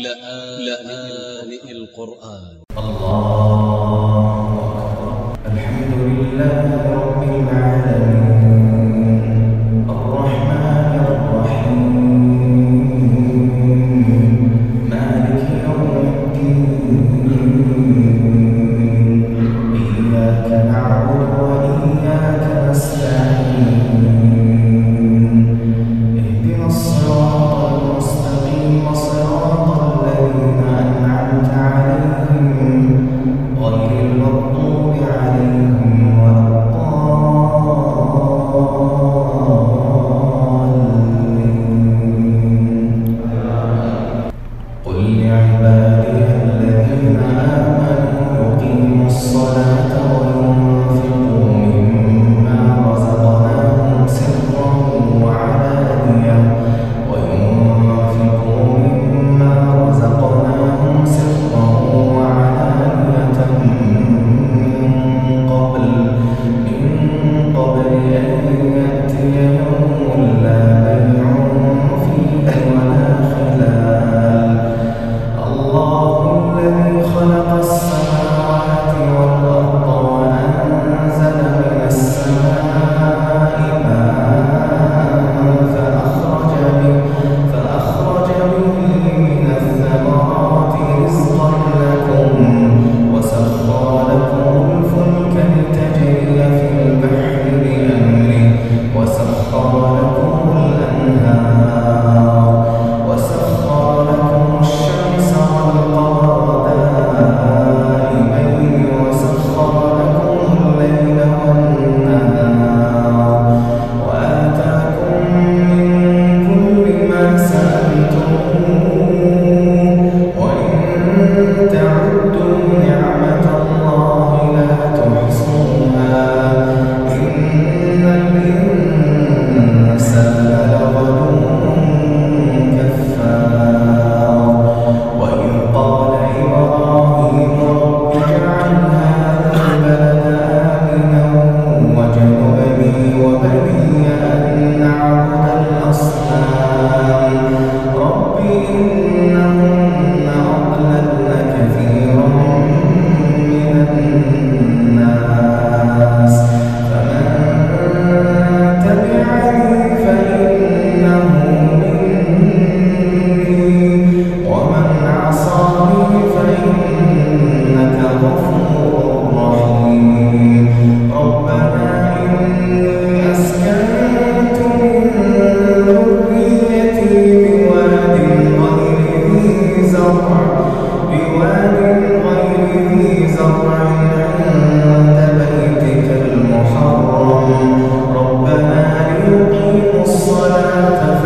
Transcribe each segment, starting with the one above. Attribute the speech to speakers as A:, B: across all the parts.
A: لآن القرآن.
B: الله أكبر. الحمد لله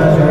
B: Amen.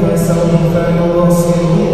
B: فسوف نبصرهم